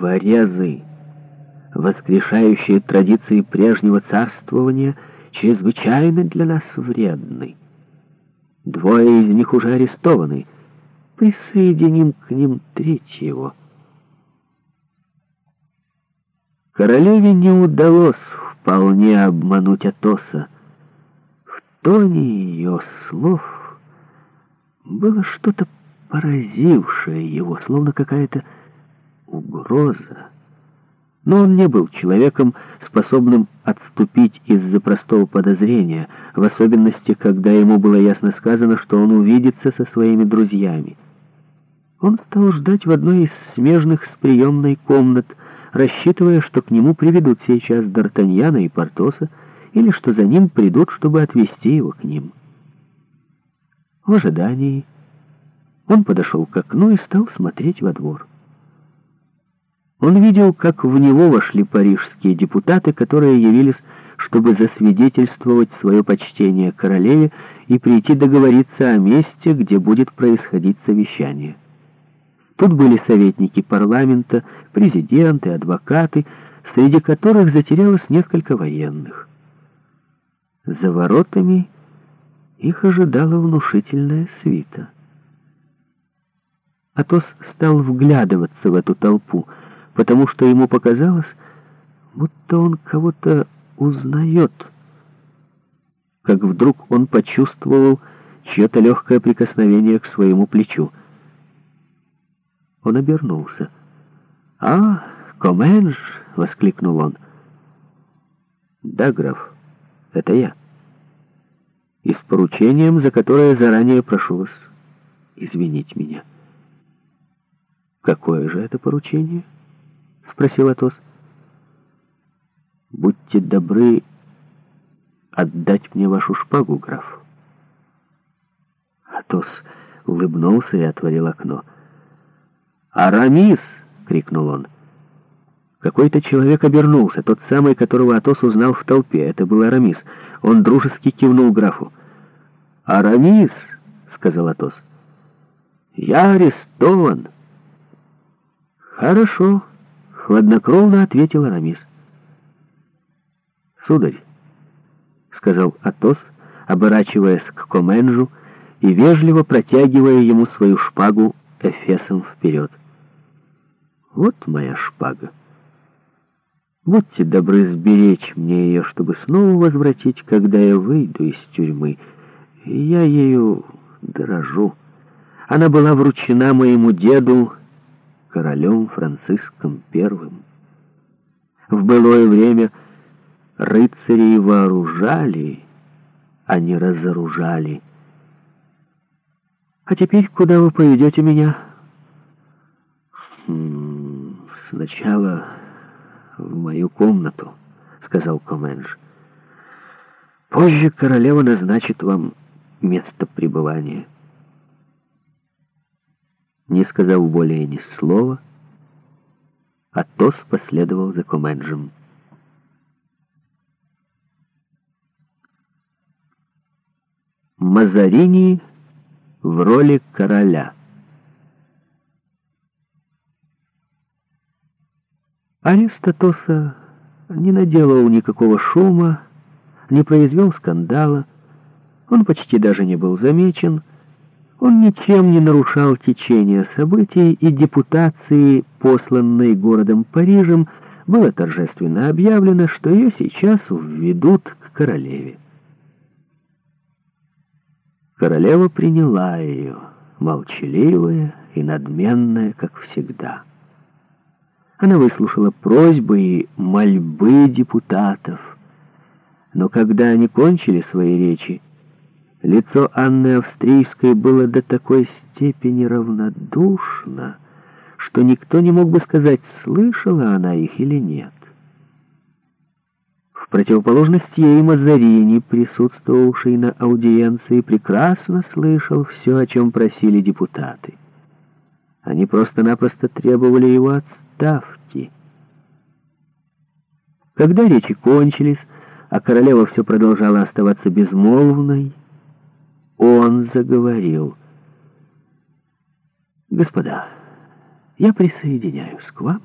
головорезы, воскрешающие традиции прежнего царствования, чрезвычайно для нас вредны. Двое из них уже арестованы. Присоединим к ним третьего. Королеве не удалось вполне обмануть Атоса. В тоне ее слов было что-то поразившее его, словно какая-то угроза. Но он не был человеком, способным отступить из-за простого подозрения, в особенности, когда ему было ясно сказано, что он увидится со своими друзьями. Он стал ждать в одной из смежных с приемной комнат, рассчитывая, что к нему приведут сейчас Д'Артаньяна и Портоса, или что за ним придут, чтобы отвезти его к ним. В ожидании он подошел к окну и стал смотреть во двор. Он видел, как в него вошли парижские депутаты, которые явились, чтобы засвидетельствовать свое почтение королеве и прийти договориться о месте, где будет происходить совещание. Тут были советники парламента, президенты, адвокаты, среди которых затерялось несколько военных. За воротами их ожидала внушительная свита. Атос стал вглядываться в эту толпу — потому что ему показалось, будто он кого-то узнает. Как вдруг он почувствовал чье-то легкое прикосновение к своему плечу. Он обернулся. «А, Коменж!» — воскликнул он. «Да, граф, это я. И с поручением, за которое заранее прошу вас извинить меня». «Какое же это поручение?» — спросил Атос. «Будьте добры отдать мне вашу шпагу, граф». Атос улыбнулся и отворил окно. «Арамис!» — крикнул он. Какой-то человек обернулся, тот самый, которого Атос узнал в толпе. Это был Арамис. Он дружески кивнул графу. «Арамис!» — сказал Атос. «Я арестован!» «Хорошо!» Хладнокровно ответил Арамис. «Сударь», — сказал Атос, оборачиваясь к Коменжу и вежливо протягивая ему свою шпагу эфесом вперед. «Вот моя шпага. Будьте добры сберечь мне ее, чтобы снова возвратить, когда я выйду из тюрьмы. Я ею дорожу. Она была вручена моему деду королем Франциском I. В былое время рыцарей вооружали, а не разоружали. «А теперь куда вы поведете меня?» хм, «Сначала в мою комнату», — сказал Коменш. «Позже королева назначит вам место пребывания». Не сказав более ни слова, Атос последовал за Комеджем. Мазарини в роли короля. Арест Атоса не наделал никакого шума, не произвел скандала, он почти даже не был замечен, он ничем не нарушал течение событий, и депутации, посланной городом Парижем, было торжественно объявлено, что ее сейчас введут к королеве. Королева приняла ее, молчаливая и надменная, как всегда. Она выслушала просьбы и мольбы депутатов, но когда они кончили свои речи, Лицо Анны Австрийской было до такой степени равнодушно, что никто не мог бы сказать, слышала она их или нет. В противоположность ей Мазарини, присутствовавший на аудиенции, прекрасно слышал все, о чем просили депутаты. Они просто-напросто требовали его отставки. Когда речи кончились, а королева все продолжала оставаться безмолвной, он заговорил. «Господа, я присоединяюсь к вам».